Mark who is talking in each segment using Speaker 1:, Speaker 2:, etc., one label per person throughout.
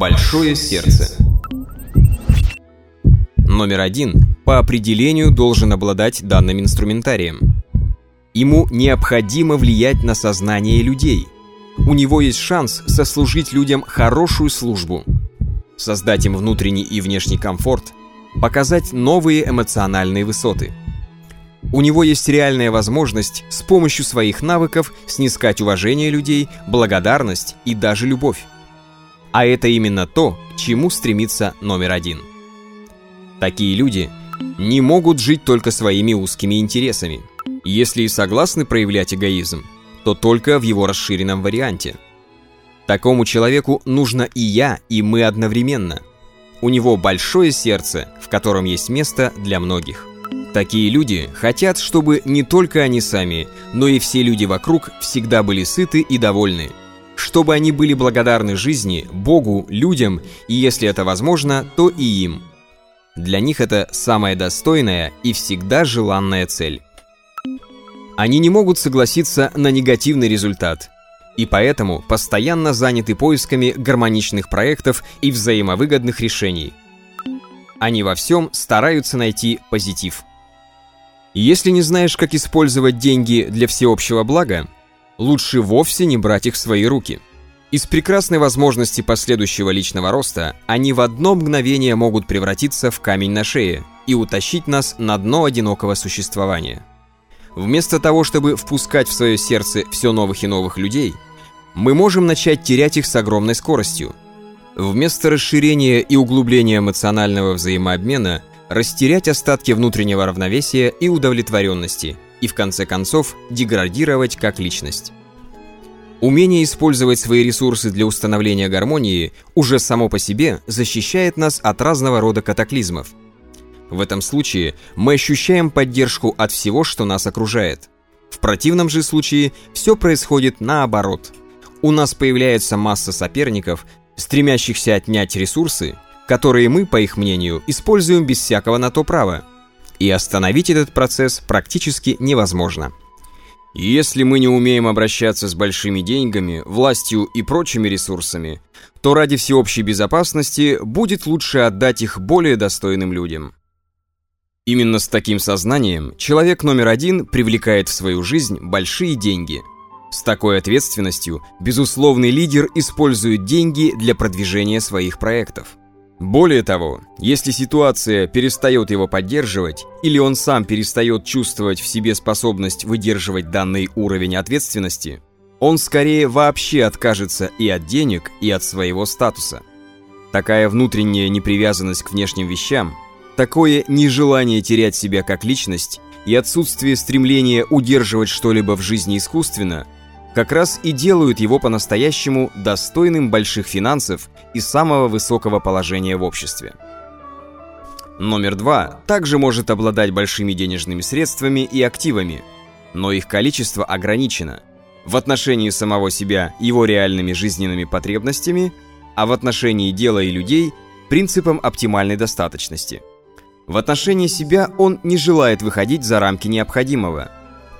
Speaker 1: Большое сердце Номер один по определению должен обладать данным инструментарием. Ему необходимо влиять на сознание людей. У него есть шанс сослужить людям хорошую службу, создать им внутренний и внешний комфорт, показать новые эмоциональные высоты. У него есть реальная возможность с помощью своих навыков снискать уважение людей, благодарность и даже любовь. А это именно то, к чему стремится номер один. Такие люди не могут жить только своими узкими интересами. Если и согласны проявлять эгоизм, то только в его расширенном варианте. Такому человеку нужно и я, и мы одновременно. У него большое сердце, в котором есть место для многих. Такие люди хотят, чтобы не только они сами, но и все люди вокруг всегда были сыты и довольны. Чтобы они были благодарны жизни, Богу, людям, и если это возможно, то и им. Для них это самая достойная и всегда желанная цель. Они не могут согласиться на негативный результат, и поэтому постоянно заняты поисками гармоничных проектов и взаимовыгодных решений. Они во всем стараются найти позитив. Если не знаешь, как использовать деньги для всеобщего блага, лучше вовсе не брать их в свои руки. Из прекрасной возможности последующего личного роста они в одно мгновение могут превратиться в камень на шее и утащить нас на дно одинокого существования. Вместо того, чтобы впускать в свое сердце все новых и новых людей, мы можем начать терять их с огромной скоростью. Вместо расширения и углубления эмоционального взаимообмена растерять остатки внутреннего равновесия и удовлетворенности и в конце концов деградировать как личность. Умение использовать свои ресурсы для установления гармонии уже само по себе защищает нас от разного рода катаклизмов. В этом случае мы ощущаем поддержку от всего, что нас окружает. В противном же случае все происходит наоборот. У нас появляется масса соперников, стремящихся отнять ресурсы, которые мы, по их мнению, используем без всякого на то права. И остановить этот процесс практически невозможно. Если мы не умеем обращаться с большими деньгами, властью и прочими ресурсами, то ради всеобщей безопасности будет лучше отдать их более достойным людям. Именно с таким сознанием человек номер один привлекает в свою жизнь большие деньги. С такой ответственностью безусловный лидер использует деньги для продвижения своих проектов. Более того, если ситуация перестает его поддерживать, или он сам перестает чувствовать в себе способность выдерживать данный уровень ответственности, он скорее вообще откажется и от денег, и от своего статуса. Такая внутренняя непривязанность к внешним вещам, такое нежелание терять себя как личность и отсутствие стремления удерживать что-либо в жизни искусственно – как раз и делают его по-настоящему достойным больших финансов и самого высокого положения в обществе. Номер два также может обладать большими денежными средствами и активами, но их количество ограничено в отношении самого себя его реальными жизненными потребностями, а в отношении дела и людей принципом оптимальной достаточности. В отношении себя он не желает выходить за рамки необходимого,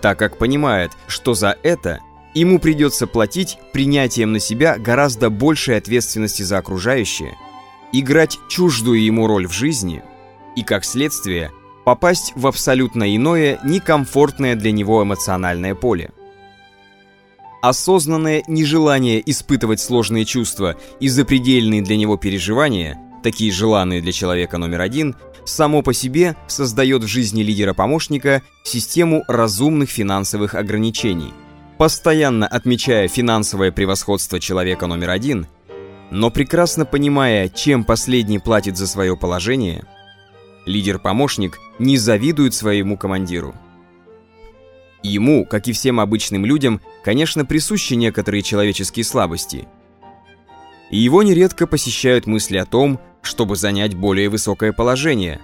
Speaker 1: так как понимает, что за это Ему придется платить принятием на себя гораздо большей ответственности за окружающее, играть чуждую ему роль в жизни и, как следствие, попасть в абсолютно иное, некомфортное для него эмоциональное поле. Осознанное нежелание испытывать сложные чувства и запредельные для него переживания, такие желанные для человека номер один, само по себе создает в жизни лидера-помощника систему разумных финансовых ограничений – постоянно отмечая финансовое превосходство человека номер один, но прекрасно понимая, чем последний платит за свое положение, лидер-помощник не завидует своему командиру. Ему, как и всем обычным людям, конечно, присущи некоторые человеческие слабости. И его нередко посещают мысли о том, чтобы занять более высокое положение.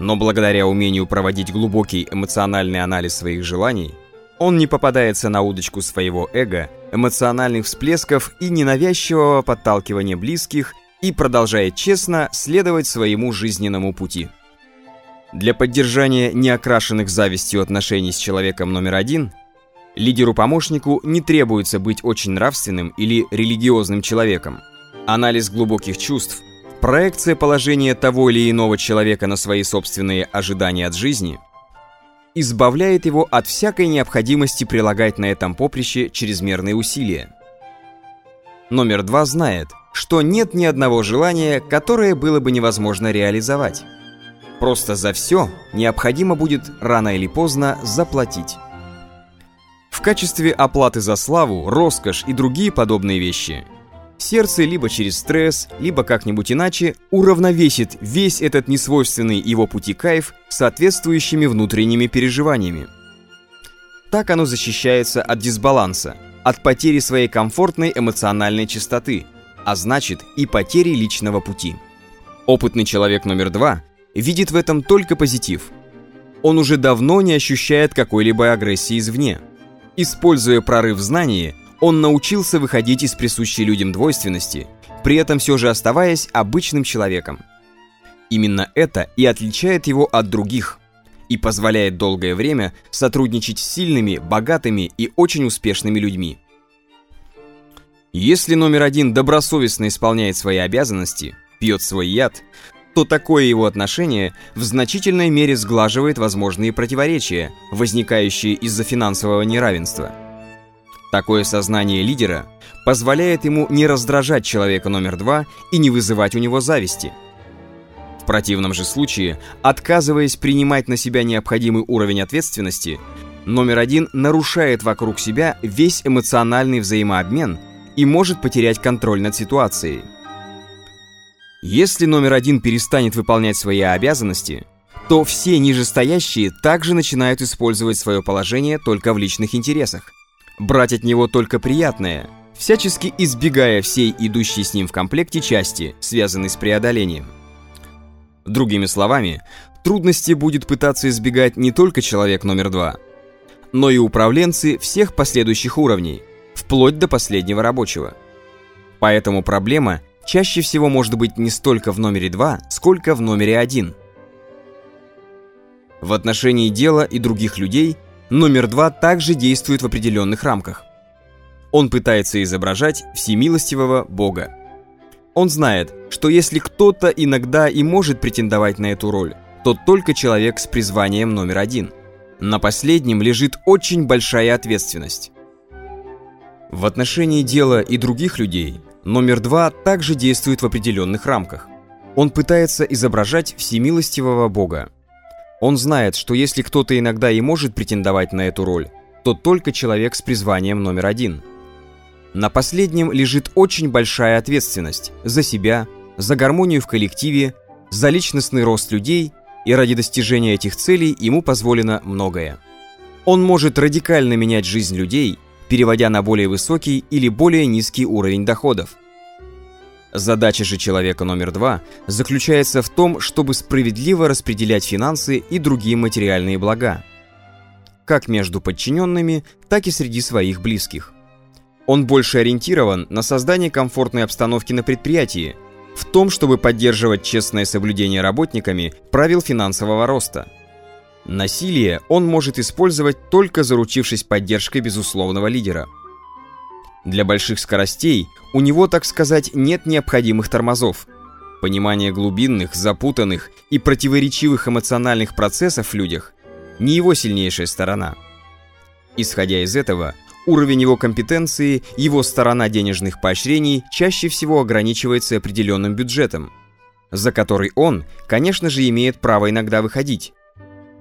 Speaker 1: Но благодаря умению проводить глубокий эмоциональный анализ своих желаний, он не попадается на удочку своего эго, эмоциональных всплесков и ненавязчивого подталкивания близких и продолжает честно следовать своему жизненному пути. Для поддержания неокрашенных завистью отношений с человеком номер один лидеру-помощнику не требуется быть очень нравственным или религиозным человеком, Анализ глубоких чувств, проекция положения того или иного человека на свои собственные ожидания от жизни избавляет его от всякой необходимости прилагать на этом поприще чрезмерные усилия. Номер два знает, что нет ни одного желания, которое было бы невозможно реализовать. Просто за все необходимо будет рано или поздно заплатить. В качестве оплаты за славу, роскошь и другие подобные вещи сердце либо через стресс, либо как-нибудь иначе уравновесит весь этот несвойственный его пути кайф соответствующими внутренними переживаниями. Так оно защищается от дисбаланса, от потери своей комфортной эмоциональной чистоты, а значит и потери личного пути. Опытный человек номер два видит в этом только позитив. Он уже давно не ощущает какой-либо агрессии извне. Используя прорыв знаний, он научился выходить из присущей людям двойственности, при этом все же оставаясь обычным человеком. Именно это и отличает его от других и позволяет долгое время сотрудничать с сильными, богатыми и очень успешными людьми. Если номер один добросовестно исполняет свои обязанности, пьет свой яд, то такое его отношение в значительной мере сглаживает возможные противоречия, возникающие из-за финансового неравенства. Такое сознание лидера позволяет ему не раздражать человека номер два и не вызывать у него зависти. В противном же случае, отказываясь принимать на себя необходимый уровень ответственности, номер один нарушает вокруг себя весь эмоциональный взаимообмен – и может потерять контроль над ситуацией. Если номер один перестанет выполнять свои обязанности, то все нижестоящие также начинают использовать свое положение только в личных интересах, брать от него только приятное, всячески избегая всей идущей с ним в комплекте части, связанной с преодолением. Другими словами, трудности будет пытаться избегать не только человек номер два, но и управленцы всех последующих уровней – вплоть до последнего рабочего. Поэтому проблема чаще всего может быть не столько в номере 2, сколько в номере 1. В отношении дела и других людей номер 2 также действует в определенных рамках. Он пытается изображать всемилостивого Бога. Он знает, что если кто-то иногда и может претендовать на эту роль, то только человек с призванием номер один. На последнем лежит очень большая ответственность. В отношении дела и других людей номер два также действует в определенных рамках. Он пытается изображать всемилостивого Бога. Он знает, что если кто-то иногда и может претендовать на эту роль, то только человек с призванием номер один. На последнем лежит очень большая ответственность за себя, за гармонию в коллективе, за личностный рост людей, и ради достижения этих целей ему позволено многое. Он может радикально менять жизнь людей – переводя на более высокий или более низкий уровень доходов. Задача же человека номер два заключается в том, чтобы справедливо распределять финансы и другие материальные блага, как между подчиненными, так и среди своих близких. Он больше ориентирован на создание комфортной обстановки на предприятии, в том, чтобы поддерживать честное соблюдение работниками правил финансового роста – Насилие он может использовать только заручившись поддержкой безусловного лидера. Для больших скоростей у него, так сказать, нет необходимых тормозов. Понимание глубинных, запутанных и противоречивых эмоциональных процессов в людях – не его сильнейшая сторона. Исходя из этого, уровень его компетенции, его сторона денежных поощрений чаще всего ограничивается определенным бюджетом, за который он, конечно же, имеет право иногда выходить,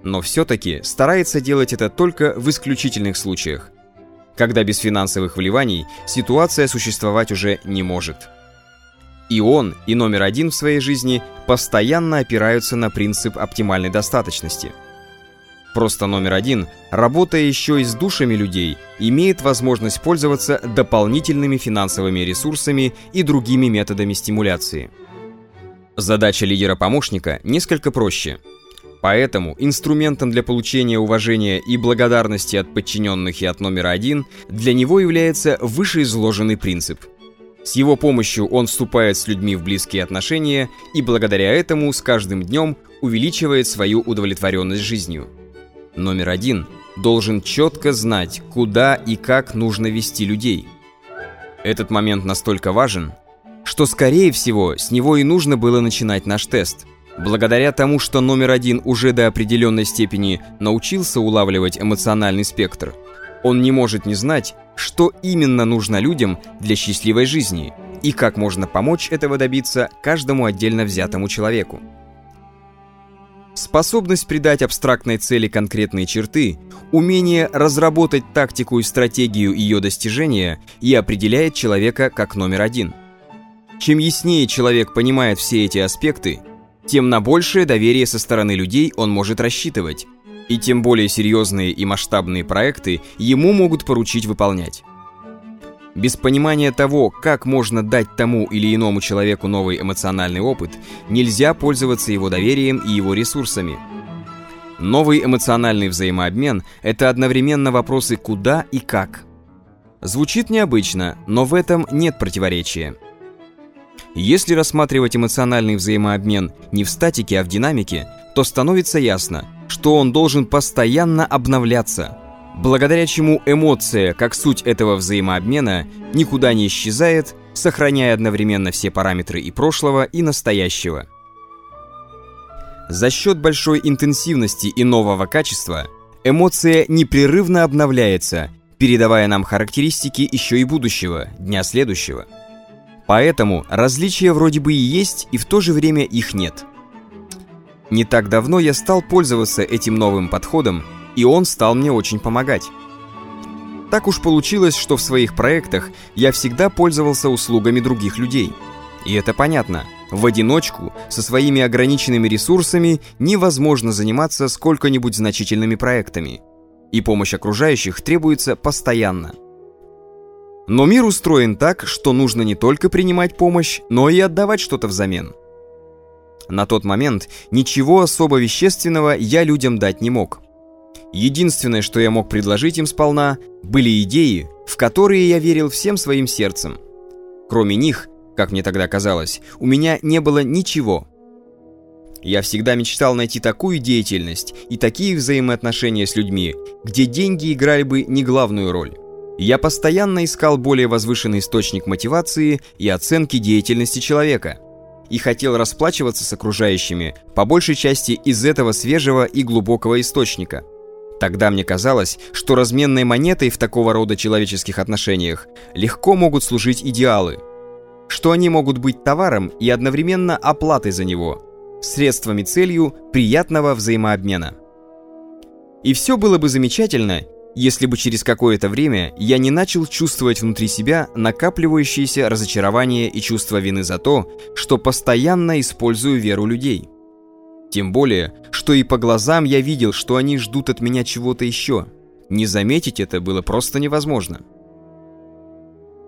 Speaker 1: но все-таки старается делать это только в исключительных случаях, когда без финансовых вливаний ситуация существовать уже не может. И он, и номер один в своей жизни постоянно опираются на принцип оптимальной достаточности. Просто номер один, работая еще и с душами людей, имеет возможность пользоваться дополнительными финансовыми ресурсами и другими методами стимуляции. Задача лидера-помощника несколько проще – Поэтому инструментом для получения уважения и благодарности от подчиненных и от номера один для него является вышеизложенный принцип. С его помощью он вступает с людьми в близкие отношения и благодаря этому с каждым днем увеличивает свою удовлетворенность жизнью. Номер один должен четко знать, куда и как нужно вести людей. Этот момент настолько важен, что, скорее всего, с него и нужно было начинать наш тест. Благодаря тому, что номер один уже до определенной степени научился улавливать эмоциональный спектр, он не может не знать, что именно нужно людям для счастливой жизни и как можно помочь этого добиться каждому отдельно взятому человеку. Способность придать абстрактной цели конкретные черты, умение разработать тактику и стратегию ее достижения и определяет человека как номер один. Чем яснее человек понимает все эти аспекты, тем на большее доверие со стороны людей он может рассчитывать, и тем более серьезные и масштабные проекты ему могут поручить выполнять. Без понимания того, как можно дать тому или иному человеку новый эмоциональный опыт, нельзя пользоваться его доверием и его ресурсами. Новый эмоциональный взаимообмен – это одновременно вопросы «куда» и «как». Звучит необычно, но в этом нет противоречия. Если рассматривать эмоциональный взаимообмен не в статике, а в динамике, то становится ясно, что он должен постоянно обновляться – благодаря чему эмоция, как суть этого взаимообмена, никуда не исчезает, сохраняя одновременно все параметры и прошлого, и настоящего. За счет большой интенсивности и нового качества эмоция непрерывно обновляется, передавая нам характеристики еще и будущего, дня следующего. Поэтому различия вроде бы и есть, и в то же время их нет. Не так давно я стал пользоваться этим новым подходом и он стал мне очень помогать. Так уж получилось, что в своих проектах я всегда пользовался услугами других людей. И это понятно. В одиночку, со своими ограниченными ресурсами, невозможно заниматься сколько-нибудь значительными проектами. И помощь окружающих требуется постоянно. Но мир устроен так, что нужно не только принимать помощь, но и отдавать что-то взамен. На тот момент ничего особо вещественного я людям дать не мог. Единственное, что я мог предложить им сполна, были идеи, в которые я верил всем своим сердцем. Кроме них, как мне тогда казалось, у меня не было ничего. Я всегда мечтал найти такую деятельность и такие взаимоотношения с людьми, где деньги играли бы не главную роль. Я постоянно искал более возвышенный источник мотивации и оценки деятельности человека. И хотел расплачиваться с окружающими по большей части из этого свежего и глубокого источника – Тогда мне казалось, что разменной монетой в такого рода человеческих отношениях легко могут служить идеалы, что они могут быть товаром и одновременно оплатой за него, средствами целью приятного взаимообмена. И все было бы замечательно, если бы через какое-то время я не начал чувствовать внутри себя накапливающееся разочарование и чувство вины за то, что постоянно использую веру людей. Тем более, что и по глазам я видел, что они ждут от меня чего-то еще. Не заметить это было просто невозможно.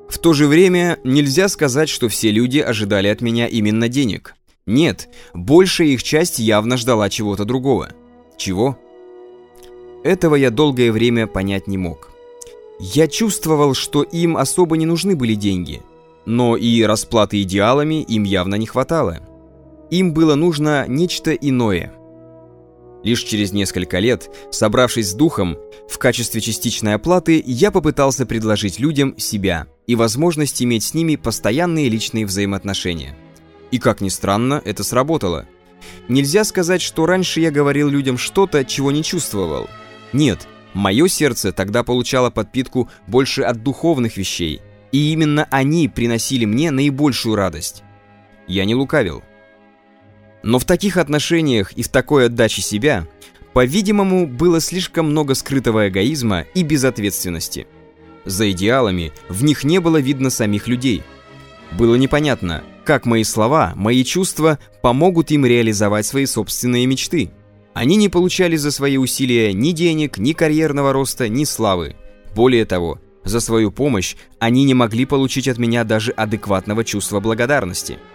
Speaker 1: В то же время нельзя сказать, что все люди ожидали от меня именно денег. Нет, большая их часть явно ждала чего-то другого. Чего? Этого я долгое время понять не мог. Я чувствовал, что им особо не нужны были деньги, но и расплаты идеалами им явно не хватало. Им было нужно нечто иное. Лишь через несколько лет, собравшись с духом, в качестве частичной оплаты я попытался предложить людям себя и возможность иметь с ними постоянные личные взаимоотношения. И как ни странно, это сработало. Нельзя сказать, что раньше я говорил людям что-то, чего не чувствовал. Нет, мое сердце тогда получало подпитку больше от духовных вещей, и именно они приносили мне наибольшую радость. Я не лукавил. Но в таких отношениях и в такой отдаче себя, по-видимому, было слишком много скрытого эгоизма и безответственности. За идеалами в них не было видно самих людей. Было непонятно, как мои слова, мои чувства помогут им реализовать свои собственные мечты. Они не получали за свои усилия ни денег, ни карьерного роста, ни славы. Более того, за свою помощь они не могли получить от меня даже адекватного чувства благодарности –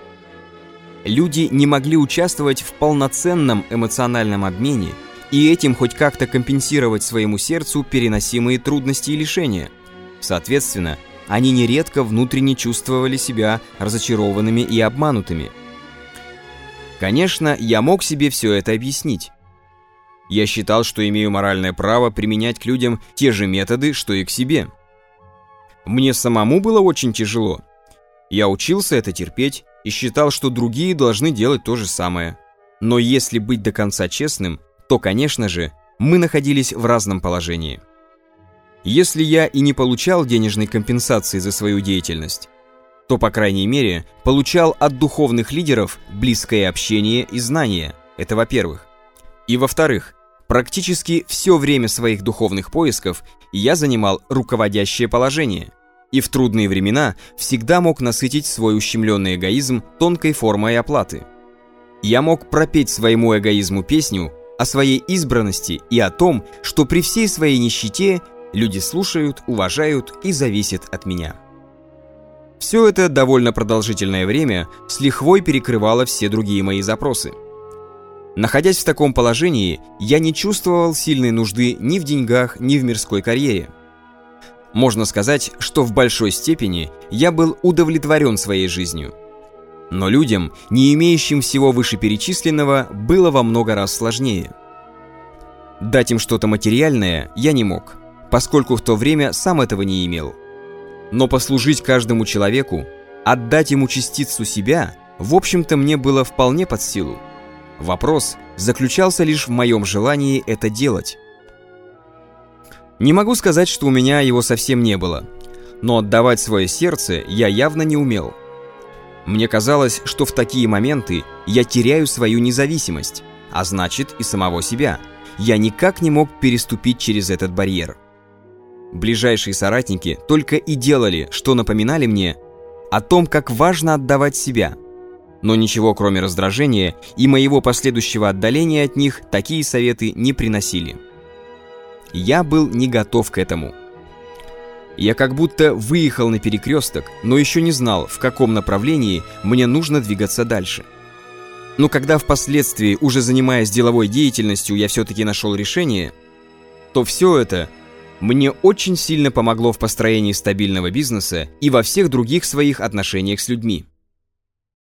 Speaker 1: люди не могли участвовать в полноценном эмоциональном обмене и этим хоть как-то компенсировать своему сердцу переносимые трудности и лишения. Соответственно, они нередко внутренне чувствовали себя разочарованными и обманутыми. Конечно, я мог себе все это объяснить. Я считал, что имею моральное право применять к людям те же методы, что и к себе. Мне самому было очень тяжело. Я учился это терпеть и считал, что другие должны делать то же самое. Но если быть до конца честным, то, конечно же, мы находились в разном положении. Если я и не получал денежной компенсации за свою деятельность, то, по крайней мере, получал от духовных лидеров близкое общение и знания. Это во-первых. И во-вторых, практически все время своих духовных поисков я занимал руководящее положение. И в трудные времена всегда мог насытить свой ущемленный эгоизм тонкой формой оплаты. Я мог пропеть своему эгоизму песню о своей избранности и о том, что при всей своей нищете люди слушают, уважают и зависят от меня. Все это довольно продолжительное время с лихвой перекрывало все другие мои запросы. Находясь в таком положении, я не чувствовал сильной нужды ни в деньгах, ни в мирской карьере. Можно сказать, что в большой степени я был удовлетворен своей жизнью. Но людям, не имеющим всего вышеперечисленного, было во много раз сложнее. Дать им что-то материальное я не мог, поскольку в то время сам этого не имел – но послужить каждому человеку, отдать ему частицу себя, в общем-то мне было вполне под силу. Вопрос заключался лишь в моем желании это делать. Не могу сказать, что у меня его совсем не было, но отдавать свое сердце я явно не умел. Мне казалось, что в такие моменты я теряю свою независимость, а значит и самого себя. Я никак не мог переступить через этот барьер. Ближайшие соратники только и делали, что напоминали мне о том, как важно отдавать себя. Но ничего кроме раздражения и моего последующего отдаления от них такие советы не приносили. Я был не готов к этому. Я как будто выехал на перекресток, но еще не знал, в каком направлении мне нужно двигаться дальше. Но когда впоследствии, уже занимаясь деловой деятельностью, я все-таки нашел решение, то все это мне очень сильно помогло в построении стабильного бизнеса и во всех других своих отношениях с людьми.